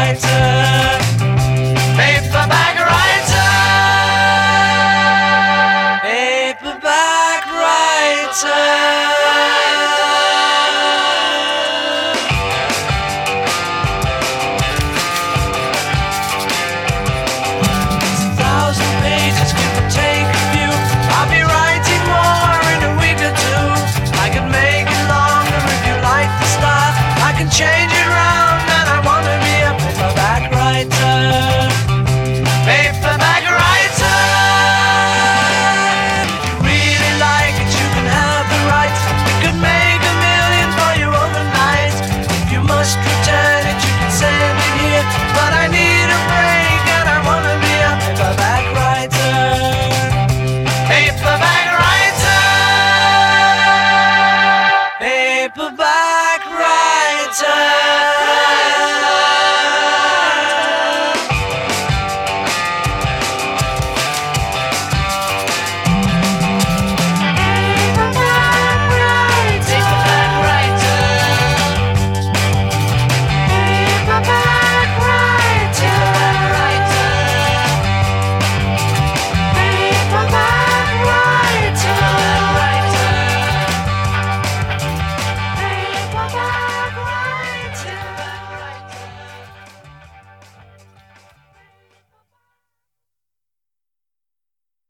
brighter.